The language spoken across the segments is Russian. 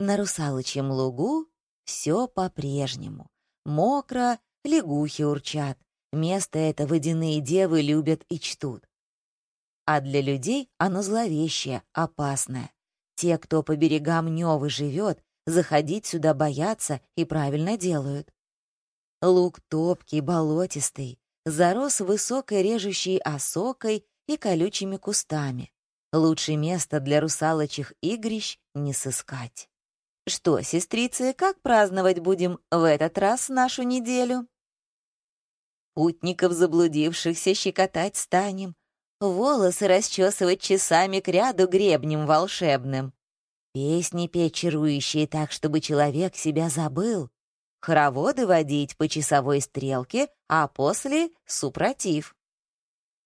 На русалочьем лугу все по-прежнему. Мокро, лягухи урчат. Место это водяные девы любят и чтут. А для людей оно зловещее, опасное. Те, кто по берегам Невы живет, заходить сюда боятся и правильно делают. Луг топкий, болотистый, зарос высокой режущей осокой и колючими кустами. Лучше места для русалочих игрищ не сыскать. Что, сестрицы, как праздновать будем в этот раз нашу неделю? Путников заблудившихся щекотать станем, волосы расчесывать часами к ряду гребнем волшебным, песни петь чарующие так, чтобы человек себя забыл, хороводы водить по часовой стрелке, а после — супротив.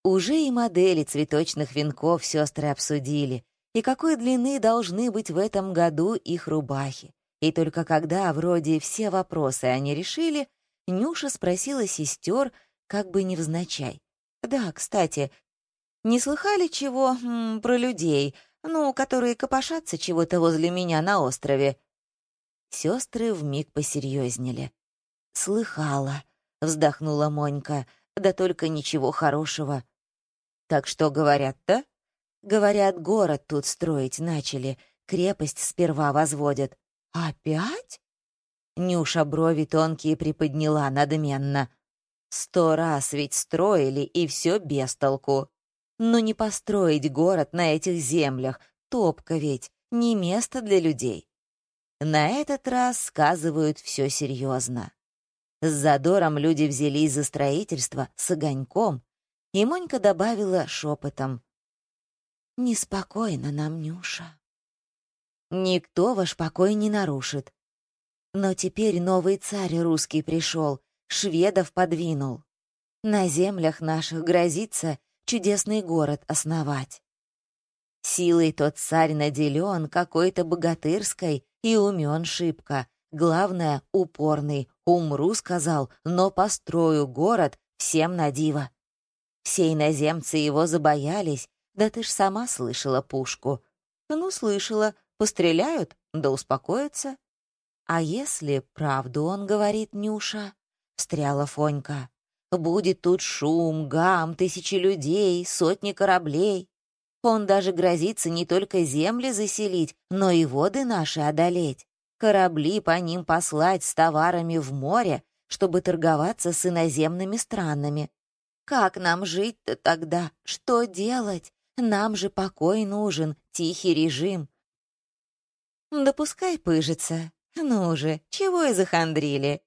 Уже и модели цветочных венков сестры обсудили, и какой длины должны быть в этом году их рубахи. И только когда вроде все вопросы они решили, Нюша спросила сестер, как бы невзначай. «Да, кстати, не слыхали чего м, про людей, ну, которые копошатся чего-то возле меня на острове?» Сестры вмиг посерьезнели. «Слыхала», — вздохнула Монька, — «да только ничего хорошего». «Так что говорят-то?» «Говорят, город тут строить начали, крепость сперва возводят». «Опять?» Нюша брови тонкие приподняла надменно. «Сто раз ведь строили, и все без толку. Но не построить город на этих землях, топка ведь, не место для людей». На этот раз сказывают все серьезно. С задором люди взялись за строительство с огоньком, и Монька добавила шепотом. «Неспокойно нам, Нюша. Никто ваш покой не нарушит. Но теперь новый царь русский пришел, шведов подвинул. На землях наших грозится чудесный город основать. Силой тот царь наделен какой-то богатырской и умен шибко. Главное, упорный. Умру, сказал, но построю город всем на диво. Все иноземцы его забоялись, да ты ж сама слышала пушку. Ну, слышала, постреляют, да успокоятся. А если правду он говорит, Нюша? Встряла Фонька. Будет тут шум, гам, тысячи людей, сотни кораблей. Он даже грозится не только земли заселить, но и воды наши одолеть. Корабли по ним послать с товарами в море, чтобы торговаться с иноземными странами. Как нам жить-то тогда? Что делать? Нам же покой нужен, тихий режим. Да пускай пыжится. Ну же, чего и захандрили?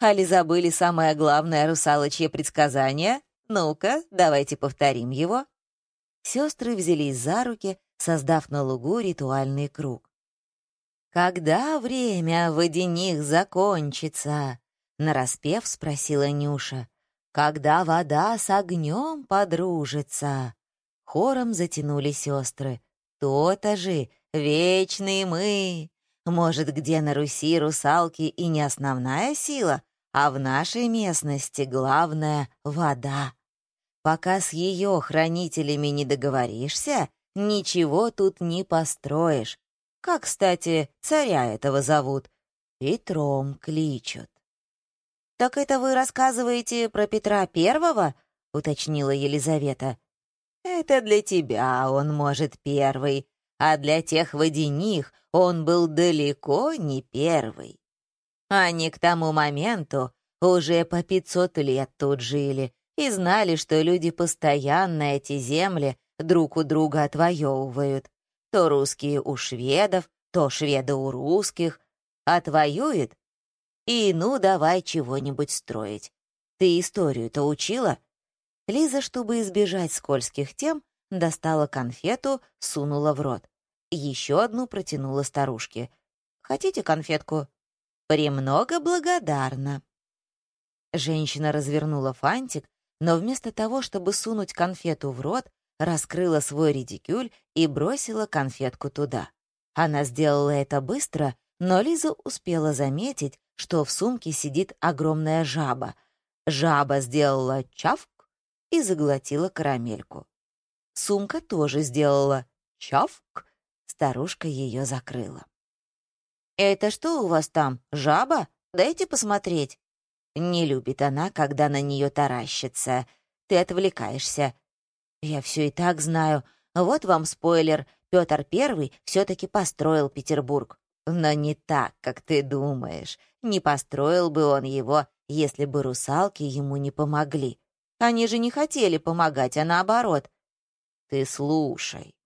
Али забыли самое главное русалочье предсказание? Ну-ка, давайте повторим его. Сестры взялись за руки, создав на лугу ритуальный круг. «Когда время водяных закончится?» — нараспев спросила Нюша. «Когда вода с огнем подружится?» Хором затянули сестры. «То-то же, вечные мы! Может, где на Руси русалки и не основная сила, а в нашей местности главная — вода. Пока с ее хранителями не договоришься, ничего тут не построишь. Как, кстати, царя этого зовут? Петром кличут. «Так это вы рассказываете про Петра Первого?» — уточнила Елизавета. «Это для тебя он, может, первый, а для тех водяных он был далеко не первый. Они к тому моменту уже по пятьсот лет тут жили и знали, что люди постоянно эти земли друг у друга отвоевывают. То русские у шведов, то шведы у русских. Отвоюют и ну давай чего-нибудь строить. Ты историю-то учила?» Лиза, чтобы избежать скользких тем, достала конфету, сунула в рот. Еще одну протянула старушке. «Хотите конфетку?» «Премного благодарна». Женщина развернула фантик, но вместо того, чтобы сунуть конфету в рот, раскрыла свой редикюль и бросила конфетку туда. Она сделала это быстро, но Лиза успела заметить, что в сумке сидит огромная жаба. Жаба сделала чавк и заглотила карамельку. Сумка тоже сделала чавк, старушка ее закрыла. «Это что у вас там, жаба? Дайте посмотреть». Не любит она, когда на нее таращится. Ты отвлекаешься. Я все и так знаю. Вот вам спойлер. Петр Первый все-таки построил Петербург. Но не так, как ты думаешь. Не построил бы он его, если бы русалки ему не помогли. Они же не хотели помогать, а наоборот. Ты слушай.